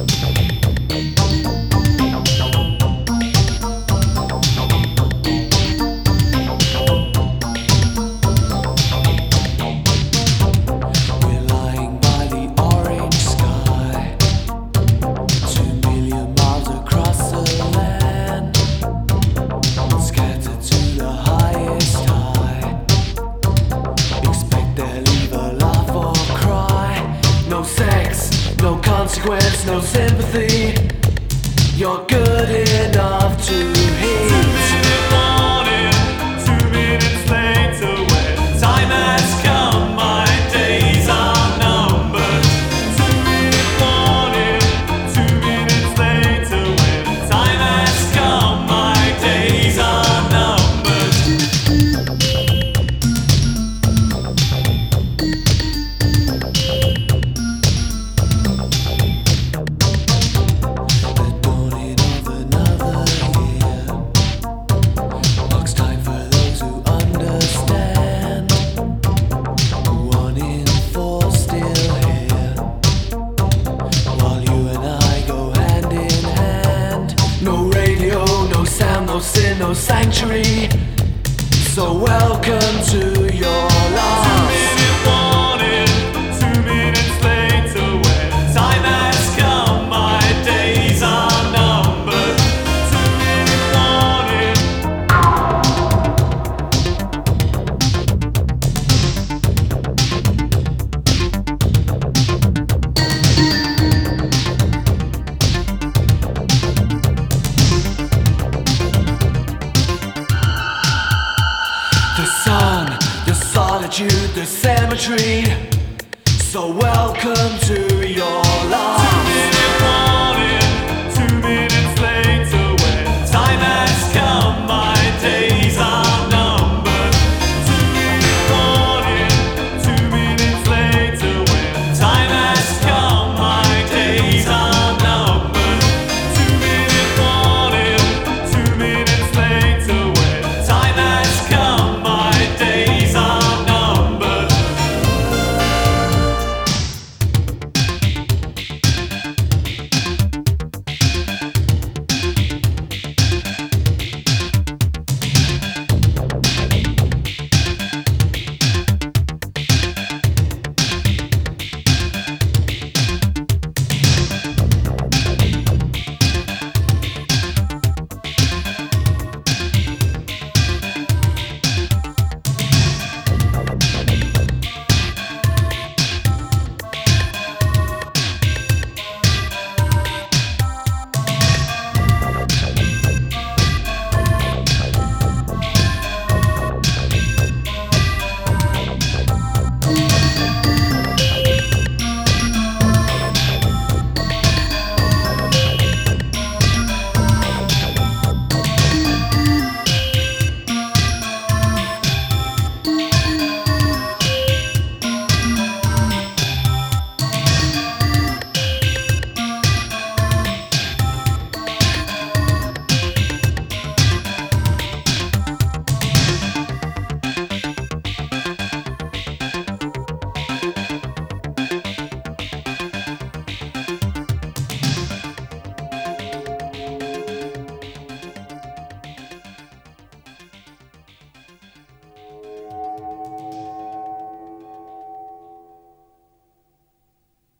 no, no. consequence, no sympathy. You're good enough to hear. sanctuary. So welcome to your sun, the solitude, the cemetery. So welcome to your life.